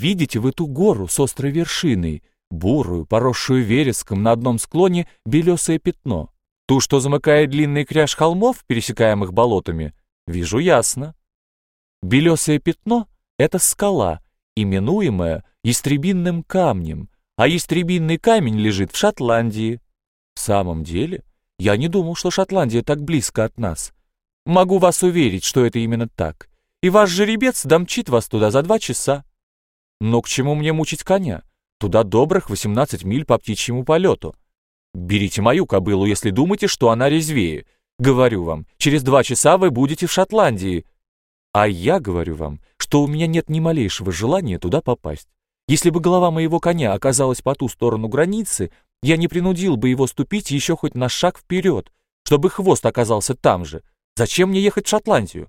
видите вы ту гору с острой вершиной, бурую, поросшую вереском на одном склоне белесое пятно? Ту, что замыкает длинный кряж холмов, пересекаемых болотами? Вижу ясно. Белесое пятно — это скала, именуемая Ястребинным камнем, а Ястребинный камень лежит в Шотландии. В самом деле, я не думал, что Шотландия так близко от нас. Могу вас уверить, что это именно так. И ваш жеребец домчит вас туда за два часа. Но к чему мне мучить коня? Туда добрых 18 миль по птичьему полету. Берите мою кобылу, если думаете, что она резвее. Говорю вам, через два часа вы будете в Шотландии. А я говорю вам, что у меня нет ни малейшего желания туда попасть. Если бы голова моего коня оказалась по ту сторону границы, я не принудил бы его ступить еще хоть на шаг вперед, чтобы хвост оказался там же. Зачем мне ехать в Шотландию?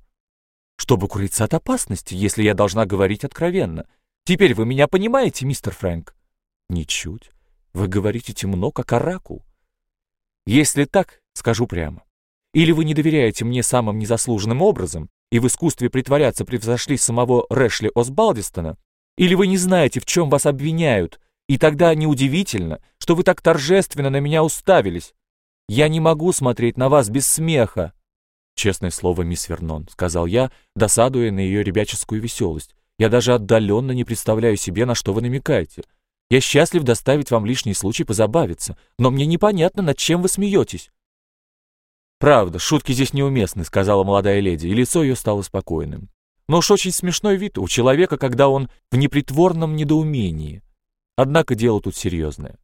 Чтобы укрыться от опасности, если я должна говорить откровенно. Теперь вы меня понимаете, мистер Фрэнк? Ничуть. Вы говорите темно, как оракул. Если так, скажу прямо. Или вы не доверяете мне самым незаслуженным образом, и в искусстве притворяться превзошли самого Рэшли Осбалдистона, или вы не знаете, в чем вас обвиняют, и тогда неудивительно, что вы так торжественно на меня уставились. Я не могу смотреть на вас без смеха. Честное слово, мисс Вернон, сказал я, досадуя на ее ребяческую веселость. Я даже отдаленно не представляю себе, на что вы намекаете. Я счастлив доставить вам лишний случай позабавиться, но мне непонятно, над чем вы смеетесь. «Правда, шутки здесь неуместны», — сказала молодая леди, и лицо ее стало спокойным. «Но уж очень смешной вид у человека, когда он в непритворном недоумении. Однако дело тут серьезное.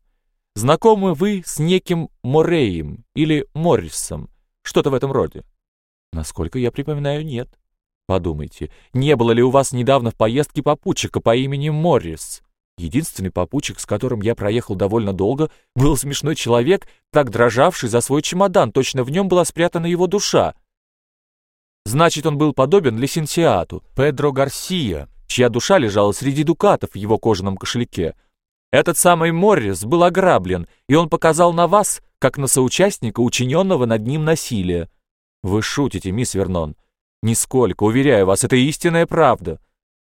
Знакомы вы с неким Мореем или Моррисом, что-то в этом роде?» «Насколько я припоминаю, нет». Подумайте, не было ли у вас недавно в поездке попутчика по имени Моррис? Единственный попутчик, с которым я проехал довольно долго, был смешной человек, так дрожавший за свой чемодан, точно в нем была спрятана его душа. Значит, он был подобен Лисенсиату, Педро Гарсия, чья душа лежала среди дукатов в его кожаном кошельке. Этот самый Моррис был ограблен, и он показал на вас, как на соучастника учиненного над ним насилия. Вы шутите, мисс Вернон. Нисколько, уверяю вас, это истинная правда.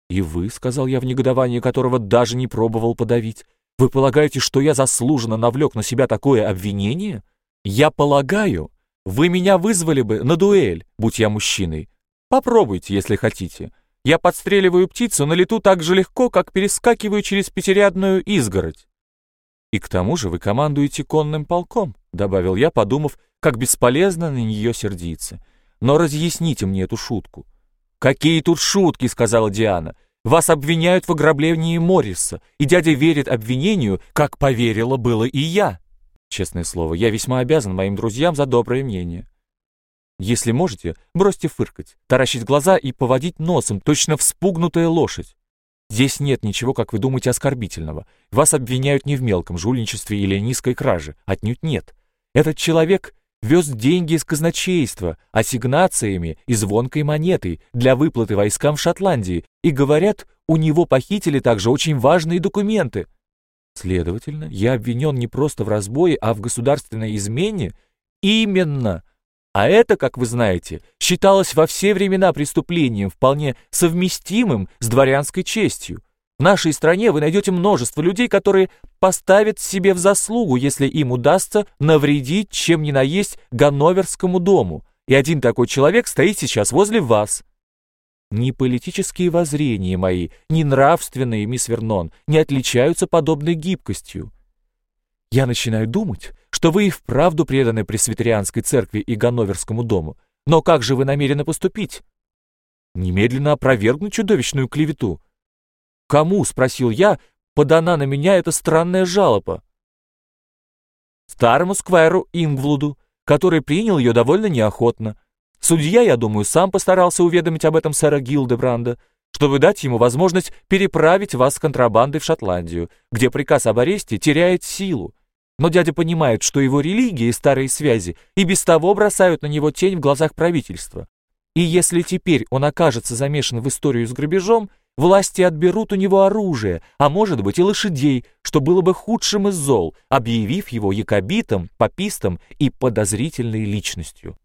И вы, сказал я в негодовании, которого даже не пробовал подавить, вы полагаете, что я заслуженно навлек на себя такое обвинение? Я полагаю, вы меня вызвали бы на дуэль, будь я мужчиной. Попробуйте, если хотите. Я подстреливаю птицу на лету так же легко, как перескакиваю через пятирядную изгородь. И к тому же вы командуете конным полком, добавил я, подумав, как бесполезно на нее сердиться. Но разъясните мне эту шутку». «Какие тут шутки?» — сказала Диана. «Вас обвиняют в ограблении Морриса, и дядя верит обвинению, как поверила было и я». Честное слово, я весьма обязан моим друзьям за доброе мнение. Если можете, бросьте фыркать, таращить глаза и поводить носом, точно вспугнутая лошадь. Здесь нет ничего, как вы думаете, оскорбительного. Вас обвиняют не в мелком жульничестве или низкой краже. Отнюдь нет. Этот человек вез деньги из казначейства, ассигнациями и звонкой монетой для выплаты войскам в Шотландии, и, говорят, у него похитили также очень важные документы. Следовательно, я обвинен не просто в разбое, а в государственной измене? Именно! А это, как вы знаете, считалось во все времена преступлением, вполне совместимым с дворянской честью. В нашей стране вы найдете множество людей, которые поставят себе в заслугу, если им удастся навредить, чем ни на есть, Ганноверскому дому. И один такой человек стоит сейчас возле вас. Ни политические воззрения мои, ни нравственные, мисс Вернон, не отличаются подобной гибкостью. Я начинаю думать, что вы и вправду преданы пресвитерианской церкви и Ганноверскому дому. Но как же вы намерены поступить? Немедленно опровергнуть чудовищную клевету. «Кому?» — спросил я. «Подана на меня эта странная жалоба». Старому сквайру Ингвлуду, который принял ее довольно неохотно. Судья, я думаю, сам постарался уведомить об этом сэра Гилдебранда, чтобы дать ему возможность переправить вас с контрабандой в Шотландию, где приказ об аресте теряет силу. Но дядя понимает, что его религия и старые связи и без того бросают на него тень в глазах правительства. И если теперь он окажется замешан в историю с грабежом, Власти отберут у него оружие, а может быть и лошадей, что было бы худшим из зол, объявив его якобитом, попистом и подозрительной личностью.